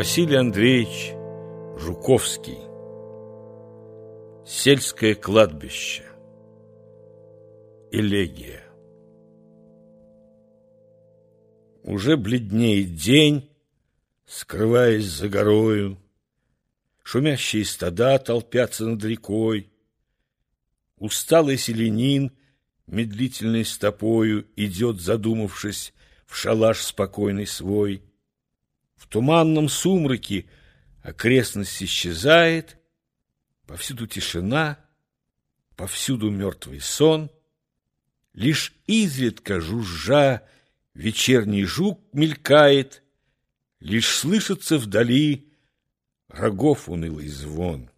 Василий Андреевич Жуковский. Сельское кладбище. Элегия. Уже бледнеет день, скрываясь за горою, Шумящие стада толпятся над рекой, Усталый селенин медлительной стопою Идет, задумавшись, в шалаш спокойный свой. В туманном сумраке окрестность исчезает, Повсюду тишина, повсюду мертвый сон, Лишь изредка жужжа вечерний жук мелькает, Лишь слышится вдали рогов унылый звон.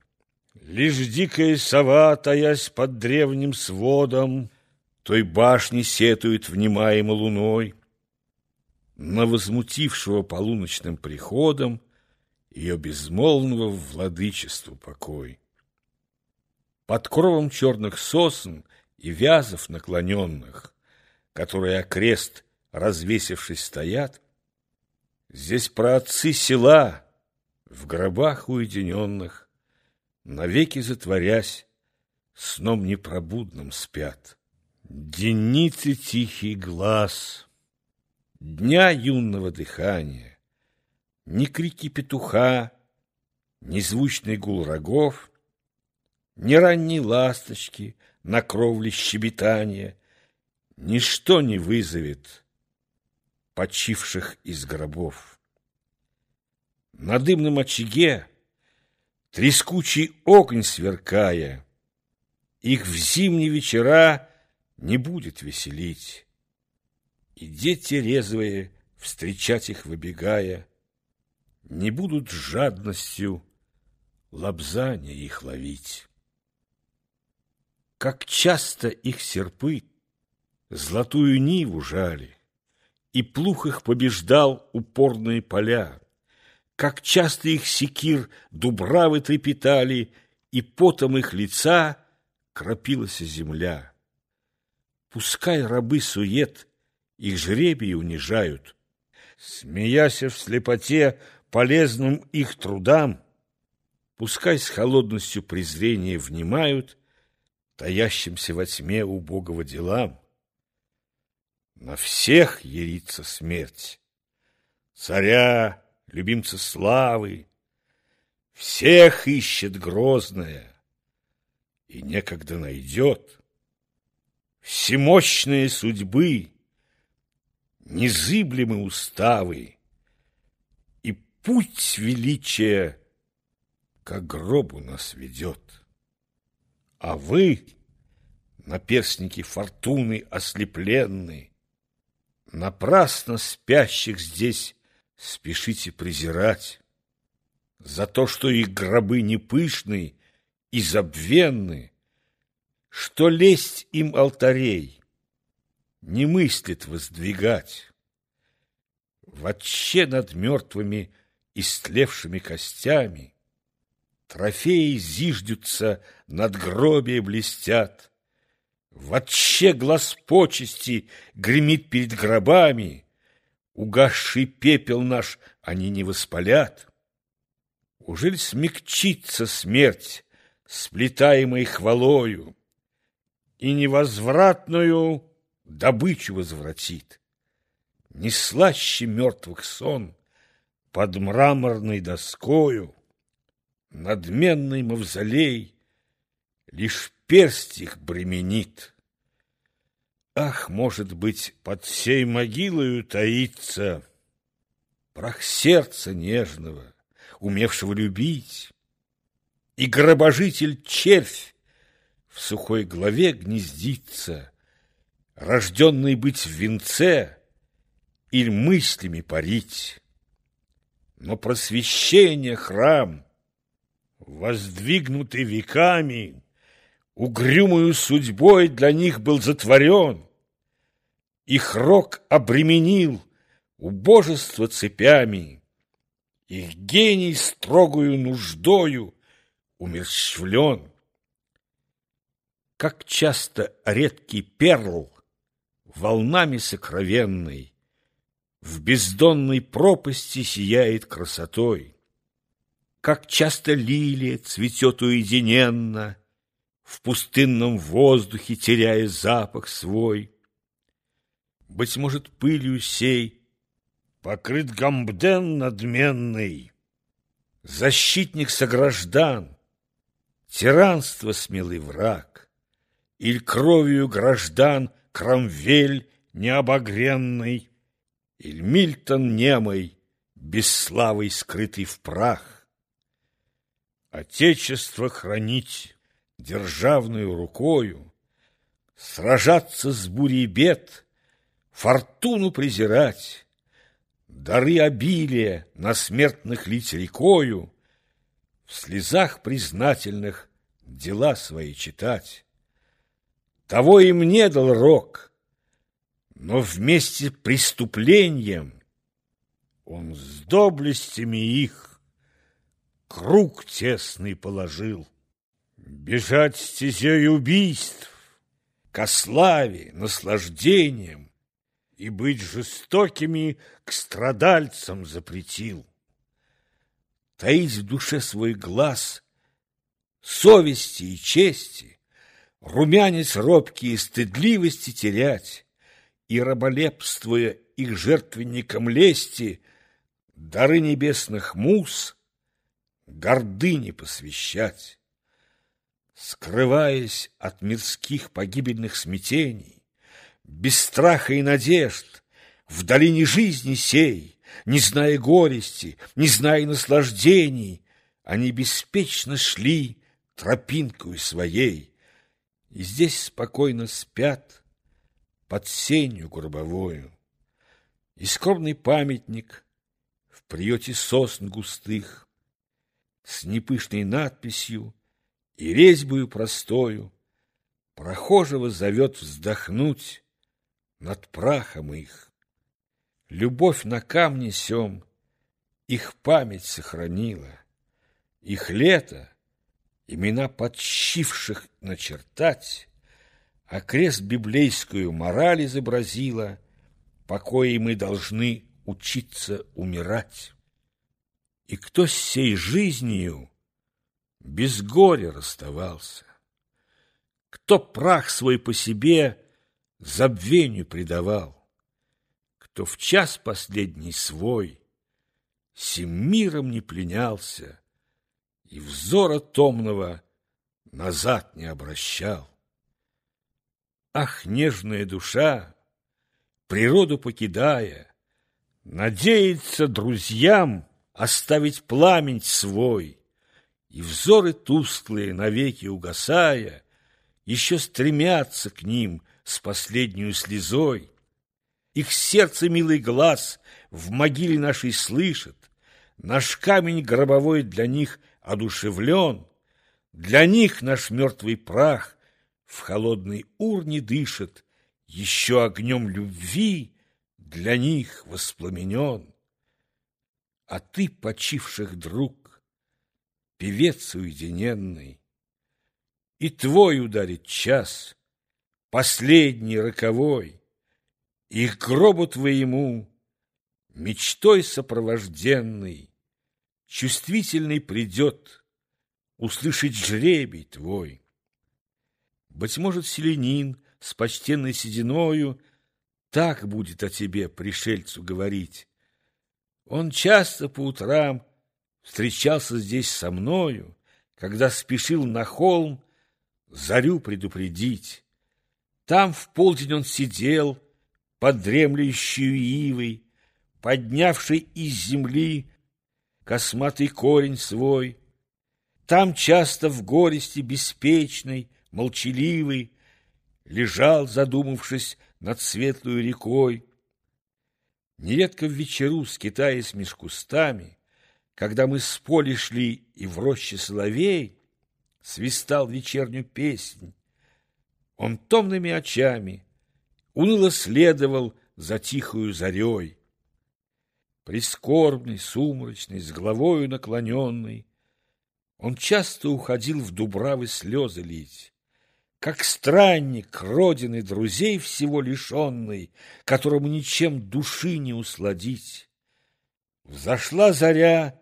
Лишь дикая сова, таясь под древним сводом, Той башни сетует внимаемо луной. На возмутившего полуночным приходом Ее безмолвного владычеству покой. Под кровом черных сосен и вязов наклоненных, Которые окрест, развесившись, стоят, Здесь праотцы села в гробах уединенных, Навеки затворясь, сном непробудным спят. Деницы тихий глаз, Дня юного дыхания, Ни крики петуха, Ни звучный гул рогов, Ни ранней ласточки На кровле щебетания, Ничто не вызовет Почивших из гробов. На дымном очаге, Трескучий огонь сверкая, Их в зимние вечера Не будет веселить. И дети резвые, Встречать их выбегая, Не будут жадностью Лобзания их ловить. Как часто их серпы Золотую ниву жали, И плух их побеждал упорные поля как часто их секир дубравы трепетали, и потом их лица кропилась земля. Пускай рабы сует их жребий унижают, смеясь в слепоте полезным их трудам, пускай с холодностью презрения внимают таящимся во тьме убогого делам. На всех ярится смерть, царя любимца славы, всех ищет грозная и некогда найдет. Всемощные судьбы, незыблемы уставы, и путь величия к гробу нас ведет. А вы, наперстники фортуны ослепленные, напрасно спящих здесь спешите презирать за то, что их гробы не пышны и забвенны, что лесть им алтарей не мыслит воздвигать. Вообще над мертвыми истлевшими костями трофеи зиждются, над гробия блестят. Вообще глаз почести гремит перед гробами, Угасший пепел наш они не воспалят. Ужель смягчится смерть, сплетаемой хвалою, И невозвратную добычу возвратит? Не слаще мертвых сон под мраморной доскою, Надменный мавзолей лишь перстик бременит. Ах, может быть, под сей могилою таится Прах сердца нежного, умевшего любить, И гробожитель-червь в сухой голове гнездится, Рожденный быть в венце или мыслями парить. Но просвещение храм, воздвигнутый веками, угрюмую судьбой для них был затворен. Их рок обременил убожество цепями, их гений строгую нуждою умерщвлен. Как часто редкий перл волнами сокровенный в бездонной пропасти сияет красотой. Как часто лилия цветет уединенно, В пустынном воздухе теряя запах свой. Быть может, пылью сей покрыт гамбден надменный, Защитник сограждан, тиранство смелый враг, Иль кровью граждан Крамвель необогренный, Иль Мильтон немой, без славы скрытый в прах. Отечество хранить державную рукою, Сражаться с бурей бед, фортуну презирать, Дары обилия на смертных лиц рекою, В слезах признательных дела свои читать. Того им не дал рок, но вместе преступлением Он с доблестями их круг тесный положил. Бежать стезей убийств, ко славе, наслаждениям И быть жестокими к страдальцам запретил. Таить в душе свой глаз совести и чести, Румянец робкие стыдливости терять, и, раболепствуя их жертвенникам лести, дары небесных мус гордыни посвящать, скрываясь от мирских погибельных смятений, без страха и надежд, в долине жизни сей, не зная горести, не зная наслаждений, они беспечно шли тропинкою своей, и здесь спокойно спят, под сенью гробовою. И скромный памятник в приюте сосн густых с непышной надписью и резьбою простою прохожего зовет вздохнуть над прахом их. Любовь на камне сём их память сохранила, их лето, имена подщивших начертать, а крест библейскую мораль изобразила, покое мы должны учиться умирать. И кто с сей жизнью без горя расставался? Кто прах свой по себе забвению предавал? Кто в час последний свой сим миром не пленялся и взора томного назад не обращал? Ах, нежная душа, природу покидая, Надеется друзьям оставить пламень свой, И взоры тусклые, навеки угасая, Еще стремятся к ним с последнюю слезой. Их сердце милый глаз в могиле нашей слышит, Наш камень гробовой для них одушевлен, Для них наш мертвый прах в холодной урне дышит, еще огнем любви для них воспламенен. А ты, почивших друг, певец уединенный, и твой ударит час, последний, роковой, и к гробу твоему, мечтой сопровожденный, чувствительный придет услышать жребий твой. Быть может, селенин с почтенной сединою так будет о тебе, пришельцу, говорить. Он часто по утрам встречался здесь со мною, когда спешил на холм зарю предупредить. Там в полдень он сидел под дремлющей ивой, поднявший из земли косматый корень свой. Там часто в горести беспечной молчаливый, лежал, задумавшись над светлой рекой. Нередко в вечеру, скитаясь меж кустами, когда мы с поля шли и в роще соловей, свистал вечернюю песнь. Он томными очами уныло следовал за тихою зарей. Прискорбный, сумрачный, с головою наклоненный, он часто уходил в дубравы слезы лить как странник родины друзей всего лишенный, которому ничем души не усладить. Взошла заря,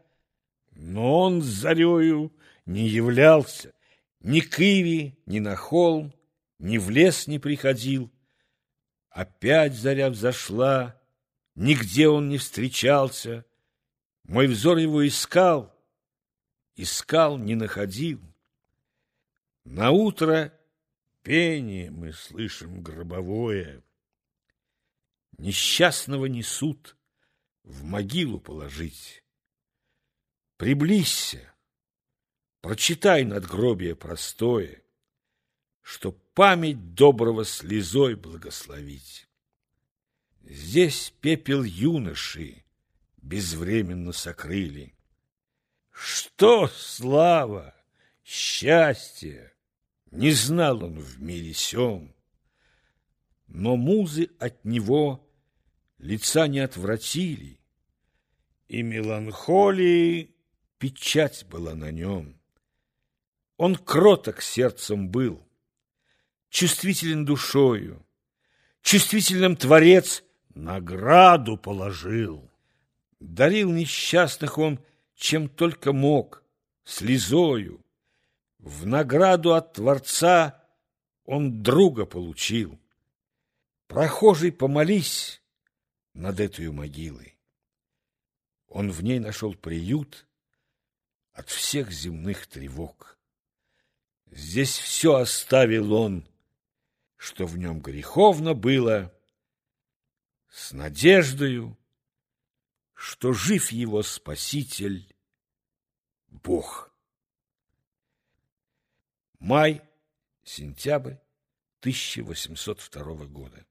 но он с зарею не являлся, ни к Иве, ни на холм, ни в лес не приходил. Опять заря взошла, нигде он не встречался. Мой взор его искал, искал, не находил. На утро пение мы слышим гробовое. Несчастного несут в могилу положить. Приблизься, прочитай надгробие простое, Что память доброго слезой благословить. Здесь пепел юноши безвременно сокрыли. Что слава, счастье, не знал он в мире сём, но музы от него лица не отвратили, и меланхолии печать была на нем. Он кроток сердцем был, чувствителен душою, чувствительным творец награду положил. Дарил несчастных он, чем только мог, слезою, в награду от Творца он друга получил. Прохожий, помолись над этой могилой. Он в ней нашел приют от всех земных тревог. Здесь все оставил он, что в нем греховно было, с надеждою, что жив его Спаситель, Бог. Май, сентябрь 1802 года.